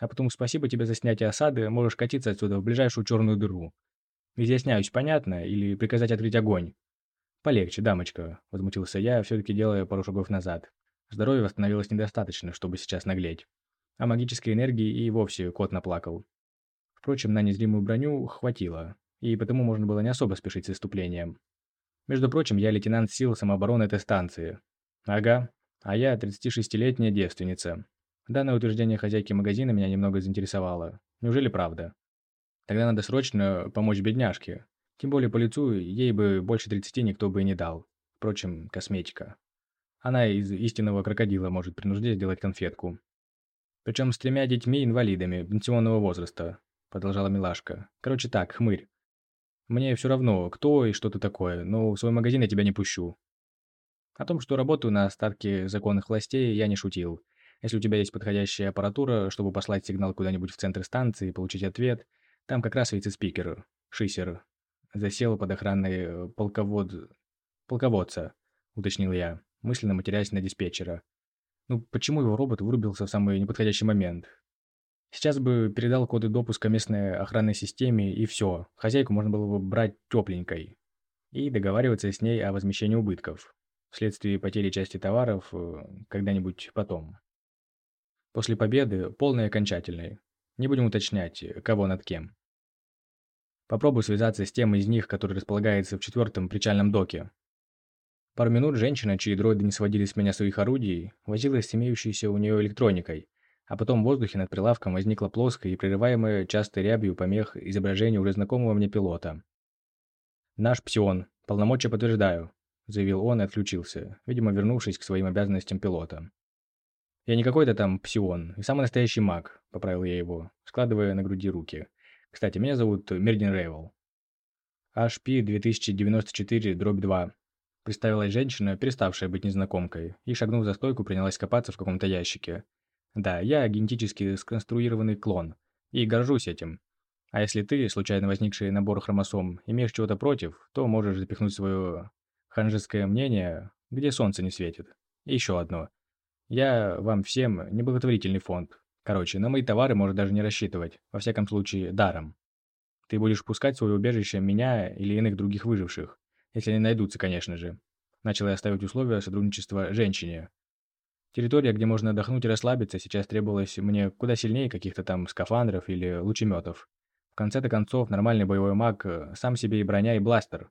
Speaker 1: А потом спасибо тебе за снятие осады, можешь катиться отсюда в ближайшую черную дыру. Изъясняюсь, понятно? Или приказать открыть огонь? Полегче, дамочка, возмутился я, все-таки делая пару шагов назад. Здоровья восстановилось недостаточно, чтобы сейчас наглеть. А магической энергии и вовсе кот наплакал. Впрочем, на незримую броню хватило, и потому можно было не особо спешить с выступлением. Между прочим, я лейтенант сил самообороны этой станции. Ага, а я 36-летняя девственница, Данное утверждение хозяйки магазина меня немного заинтересовало. Неужели правда? Тогда надо срочно помочь бедняжке. Тем более по лицу ей бы больше 30 никто бы и не дал. Впрочем, косметика. Она из истинного крокодила может при сделать конфетку. Причем с тремя детьми-инвалидами пенсионного возраста, продолжала милашка. Короче так, хмырь. Мне все равно, кто и что ты такое, но в свой магазин я тебя не пущу. О том, что работаю на остатке законных властей, я не шутил. Если у тебя есть подходящая аппаратура, чтобы послать сигнал куда-нибудь в центр станции и получить ответ, там как раз вице-спикер, Шисер, засел под охраной э, полковод... полководца, уточнил я, мысленно матерясь на диспетчера. Ну, почему его робот вырубился в самый неподходящий момент? Сейчас бы передал коды допуска местной охранной системе, и все. Хозяйку можно было бы брать тепленькой. И договариваться с ней о возмещении убытков. Вследствие потери части товаров э, когда-нибудь потом. После победы, полной и окончательной. Не будем уточнять, кого над кем. Попробую связаться с тем из них, который располагается в четвертом причальном доке. Пару минут женщина, чьи дроиды не сводили с меня своих орудий, возилась с имеющейся у нее электроникой, а потом в воздухе над прилавком возникла плоская и прерываемая частой рябью помех изображение уже знакомого мне пилота. «Наш Псион. Полномочия подтверждаю», – заявил он и отключился, видимо, вернувшись к своим обязанностям пилота. «Я не какой-то там псион, и самый настоящий маг», — поправил я его, складывая на груди руки. «Кстати, меня зовут Мердин Рейвел». HP-2094-2. Представилась женщина, переставшая быть незнакомкой, и, шагнув за стойку, принялась копаться в каком-то ящике. «Да, я генетически сконструированный клон, и горжусь этим. А если ты, случайно возникший набор хромосом, имеешь чего-то против, то можешь запихнуть свое ханжеское мнение, где солнце не светит. И еще одно. Я вам всем неблаготворительный фонд. Короче, на мои товары можно даже не рассчитывать, во всяком случае, даром. Ты будешь пускать в свое убежище меня или иных других выживших, если они найдутся, конечно же. Начал я ставить условия сотрудничества женщине. Территория, где можно отдохнуть и расслабиться, сейчас требовалась мне куда сильнее каких-то там скафандров или лучеметов. В конце-то концов, нормальный боевой маг э, сам себе и броня, и бластер.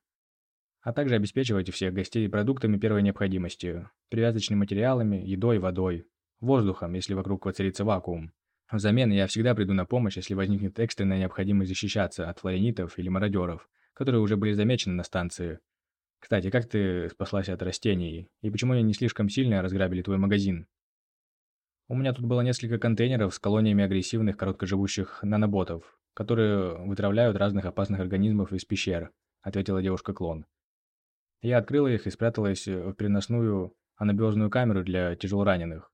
Speaker 1: А также обеспечивайте всех гостей продуктами первой необходимости, привязочными материалами, едой, водой, воздухом, если вокруг воцарится вакуум. Взамен я всегда приду на помощь, если возникнет экстренная необходимость защищаться от флоренитов или мародеров, которые уже были замечены на станции. Кстати, как ты спаслась от растений? И почему они не слишком сильно разграбили твой магазин? У меня тут было несколько контейнеров с колониями агрессивных короткоживущих наноботов, которые вытравляют разных опасных организмов из пещер, ответила девушка-клон. Я открыла их и спряталась в переносную анабиозную камеру для тяжелораненых.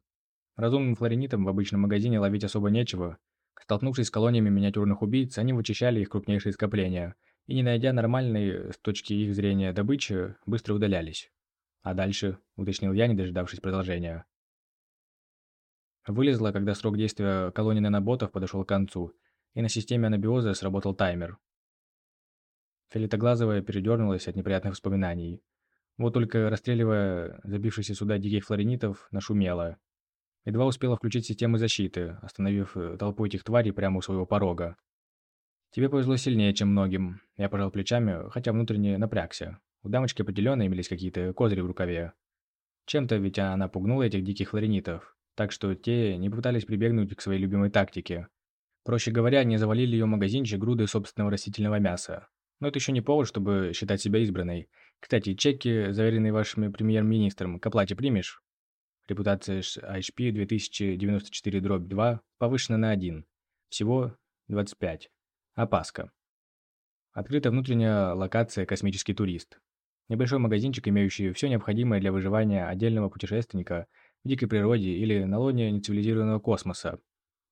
Speaker 1: Разумным флоренитам в обычном магазине ловить особо нечего. Столкнувшись с колониями миниатюрных убийц, они вычищали их крупнейшие скопления, и, не найдя нормальной, с точки их зрения, добычи, быстро удалялись. А дальше, уточнил я, не дождавшись продолжения. Вылезла, когда срок действия колонии наноботов подошел к концу, и на системе анабиоза сработал таймер. Филитоглазовая передернулась от неприятных воспоминаний. Вот только расстреливая забившихся сюда диких флоренитов, нашумела. Едва успела включить систему защиты, остановив э, толпу этих тварей прямо у своего порога. «Тебе повезло сильнее, чем многим», – я пожал плечами, хотя внутренне напрягся. У дамочки определенно имелись какие-то козыри в рукаве. Чем-то ведь она пугнула этих диких флоренитов, так что те не пытались прибегнуть к своей любимой тактике. Проще говоря, не завалили ее магазинчик груды собственного растительного мяса. Но это еще не повод, чтобы считать себя избранной. Кстати, чеки, заверенные вашим премьер-министром, к оплате примешь? Репутация HP 2094-2 повышена на 1. Всего 25. Опаска. Открыта внутренняя локация «Космический турист». Небольшой магазинчик, имеющий все необходимое для выживания отдельного путешественника в дикой природе или на лоне нецивилизированного космоса.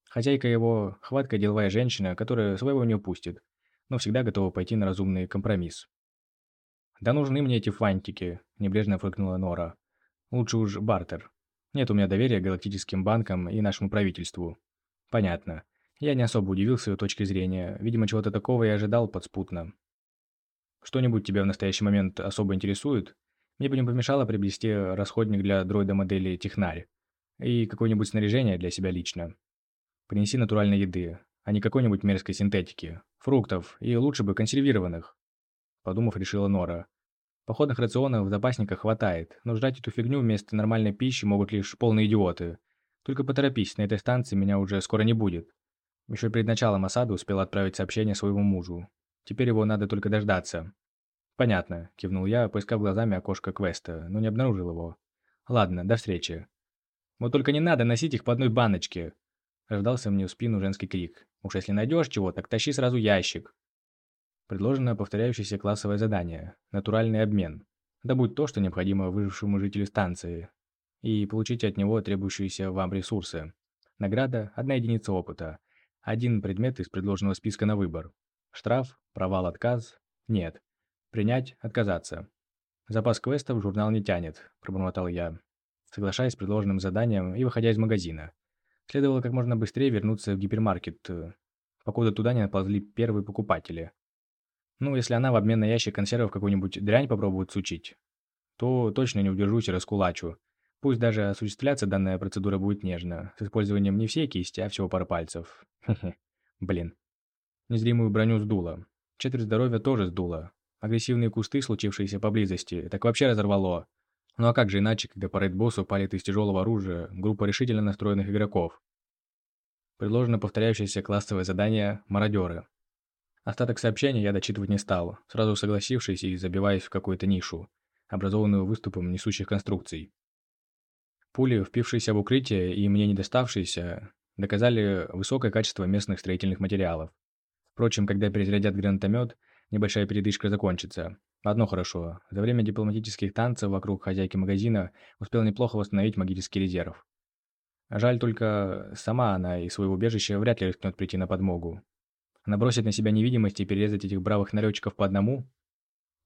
Speaker 1: Хозяйка его – хваткая деловая женщина, которая своего не упустит, но всегда готова пойти на разумный компромисс. «Да нужны мне эти фантики», – небрежно фыркнула Нора. «Лучше уж бартер». Нет у меня доверия галактическим банкам и нашему правительству. Понятно. Я не особо удивился ее точки зрения. Видимо, чего-то такого я ожидал подспутно. Что-нибудь тебя в настоящий момент особо интересует? Мне бы не помешало приобрести расходник для дроида модели Технарь. И какое-нибудь снаряжение для себя лично. Принеси натуральной еды, а не какой-нибудь мерзкой синтетики. Фруктов, и лучше бы консервированных. Подумав, решила Нора. Походных рационов в запасниках хватает, но ждать эту фигню вместо нормальной пищи могут лишь полные идиоты. Только поторопись, на этой станции меня уже скоро не будет. Еще перед началом осады успел отправить сообщение своему мужу. Теперь его надо только дождаться. «Понятно», – кивнул я, поискав глазами окошко квеста, но не обнаружил его. «Ладно, до встречи». «Вот только не надо носить их по одной баночке!» Раздался мне в спину женский крик. «Уж если найдешь чего, так тащи сразу ящик». Предложено повторяющееся классовое задание – натуральный обмен. Добудь то, что необходимо выжившему жителю станции, и получите от него требующиеся вам ресурсы. Награда – одна единица опыта. Один предмет из предложенного списка на выбор. Штраф, провал, отказ – нет. Принять – отказаться. Запас квестов журнал не тянет, пробормотал я, соглашаясь с предложенным заданием и выходя из магазина. Следовало как можно быстрее вернуться в гипермаркет, покуда туда не наползли первые покупатели. Ну, если она в обмен на ящик консервов какую-нибудь дрянь попробует сучить, то точно не удержусь и раскулачу. Пусть даже осуществляться данная процедура будет нежно, с использованием не всей кисти, а всего пары пальцев. Блин. Незримую броню сдуло. Четверть здоровья тоже сдуло. Агрессивные кусты, случившиеся поблизости, так вообще разорвало. Ну а как же иначе, когда по рейд-боссу палит из тяжелого оружия группа решительно настроенных игроков? Предложено повторяющееся классовое задание «Мародеры». Остаток сообщения я дочитывать не стал, сразу согласившись и забиваясь в какую-то нишу, образованную выступом несущих конструкций. Пули, впившиеся в укрытие и мне не доставшиеся, доказали высокое качество местных строительных материалов. Впрочем, когда перезарядят гранатомет, небольшая передышка закончится. Одно хорошо, за время дипломатических танцев вокруг хозяйки магазина успел неплохо восстановить магический резерв. Жаль только, сама она из своего убежища вряд ли рискнет прийти на подмогу. Набросить на себя невидимость и перерезать этих бравых налетчиков по одному?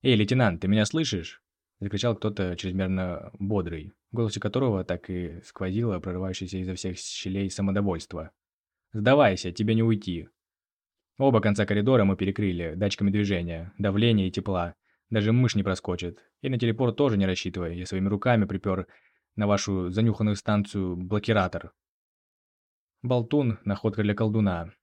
Speaker 1: «Эй, лейтенант, ты меня слышишь?» Закричал кто-то чрезмерно бодрый, в голосе которого так и сквозило прорывающееся изо всех щелей самодовольство. «Сдавайся, тебе не уйти!» Оба конца коридора мы перекрыли датчиками движения, давления и тепла. Даже мышь не проскочит. И на телепорт тоже не рассчитывай. Я своими руками припер на вашу занюханную станцию блокиратор. Болтун – находка для колдуна.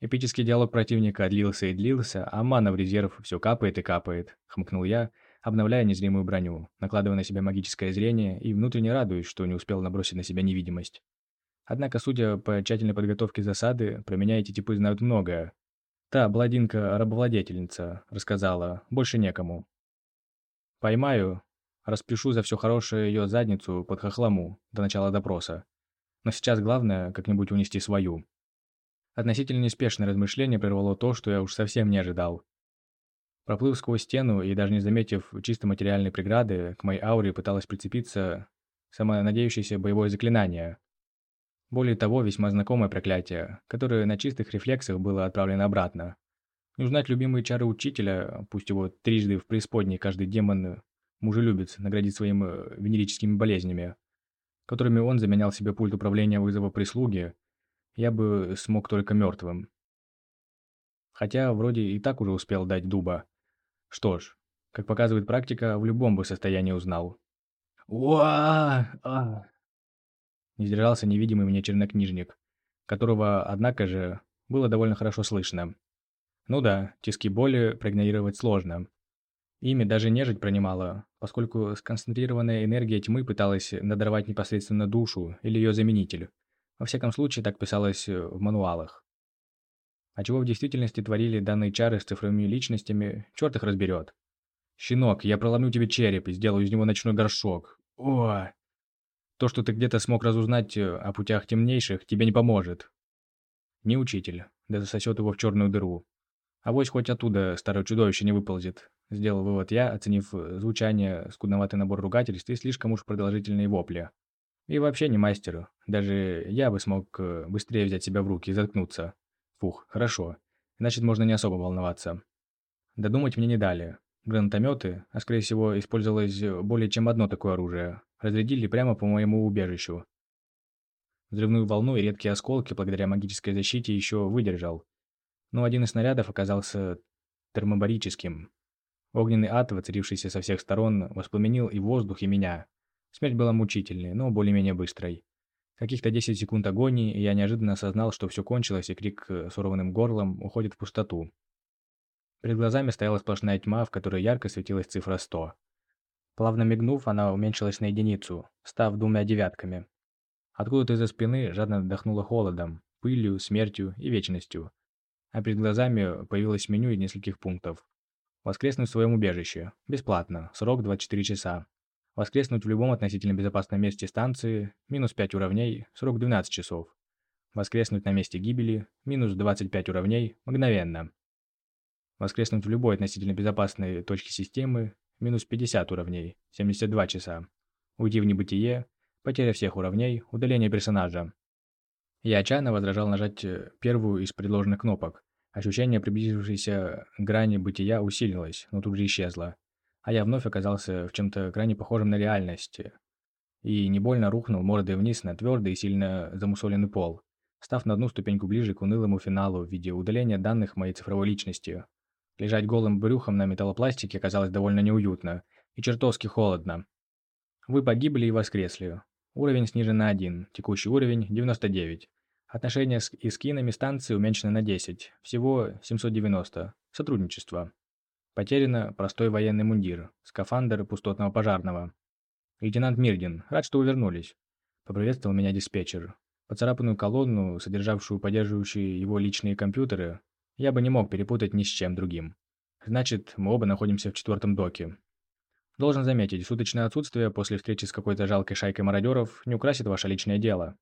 Speaker 1: Эпический диалог противника длился и длился, а мана в резерв все капает и капает, хмыкнул я, обновляя незримую броню, накладывая на себя магическое зрение и внутренне радуюсь, что не успел набросить на себя невидимость. Однако, судя по тщательной подготовке засады, про меня эти типы знают многое. Та бладинка-рабовладетельница рассказала, больше некому. Поймаю, распишу за все хорошее ее задницу под хохлому до начала допроса. Но сейчас главное как-нибудь унести свою. Относительно неспешное размышление прервало то, что я уж совсем не ожидал. Проплыв сквозь стену и даже не заметив чисто материальной преграды, к моей ауре пыталась прицепиться самонадеющееся боевое заклинание. Более того, весьма знакомое проклятие, которое на чистых рефлексах было отправлено обратно. Не узнать любимые чары учителя, пусть его трижды в преисподней каждый демон мужелюбец наградит своими э, венерическими болезнями, которыми он заменял себе пульт управления вызова прислуги, я бы смог только мертвым. Хотя вроде и так уже успел дать дуба. Что ж, как показывает практика, в любом бы состоянии узнал. уа а Не сдержался невидимый мне чернокнижник, которого, однако же, было довольно хорошо слышно. Ну да, тиски боли проигнорировать сложно. Ими даже нежить пронимала, поскольку сконцентрированная энергия тьмы пыталась надорвать непосредственно душу или ее заменитель. Во всяком случае, так писалось э, в мануалах. А чего в действительности творили данные чары с цифровыми личностями, черт их разберет. «Щенок, я проломлю тебе череп и сделаю из него ночной горшок. О! То, что ты где-то смог разузнать э, о путях темнейших, тебе не поможет. Не учитель, да засосет его в черную дыру. А вось хоть оттуда старое чудовище не выползет. Сделал вывод я, оценив э, звучание, скудноватый набор ругательств и слишком уж продолжительные вопли. И вообще не мастеру. Даже я бы смог э, быстрее взять себя в руки и заткнуться. Фух, хорошо. Значит, можно не особо волноваться. Додумать мне не дали. Гранатометы, а скорее всего использовалось более чем одно такое оружие, разрядили прямо по моему убежищу. Взрывную волну и редкие осколки благодаря магической защите еще выдержал. Но один из снарядов оказался термобарическим. Огненный ад, воцарившийся со всех сторон, воспламенил и воздух, и меня. Смерть была мучительной, но более-менее быстрой. Каких-то 10 секунд агонии, и я неожиданно осознал, что все кончилось, и крик с урванным горлом уходит в пустоту. Перед глазами стояла сплошная тьма, в которой ярко светилась цифра 100. Плавно мигнув, она уменьшилась на единицу, став двумя девятками. Откуда-то из-за спины жадно вдохнуло холодом, пылью, смертью и вечностью. А перед глазами появилось меню из нескольких пунктов. Воскреснуть в своем убежище. Бесплатно. Срок 24 часа. Воскреснуть в любом относительно безопасном месте станции. Минус 5 уровней. Срок 12 часов. Воскреснуть на месте гибели. Минус 25 уровней. Мгновенно. Воскреснуть в любой относительно безопасной точке системы. Минус 50 уровней. 72 часа. Уйти в небытие. Потеря всех уровней. Удаление персонажа. Я отчаянно возражал нажать э, первую из предложенных кнопок. Ощущение приблизившейся грани бытия усилилось, но тут же исчезло. А я вновь оказался в чем-то крайне похожем на реальность. И не больно рухнул мордой вниз на твердый и сильно замусоленный пол, став на одну ступеньку ближе к унылому финалу в виде удаления данных моей цифровой личности. Лежать голым брюхом на металлопластике оказалось довольно неуютно и чертовски холодно. Вы погибли и воскресли. Уровень снижен на 1, текущий уровень 99. Отношения с искинами станции уменьшены на 10, всего 790. Сотрудничество. Потеряно простой военный мундир, скафандр пустотного пожарного. Лейтенант Мирдин, рад, что вы вернулись. Поприветствовал меня диспетчер. Поцарапанную колонну, содержавшую поддерживающие его личные компьютеры, я бы не мог перепутать ни с чем другим. Значит, мы оба находимся в четвертом доке. Должен заметить, суточное отсутствие после встречи с какой-то жалкой шайкой мародеров не украсит ваше личное дело.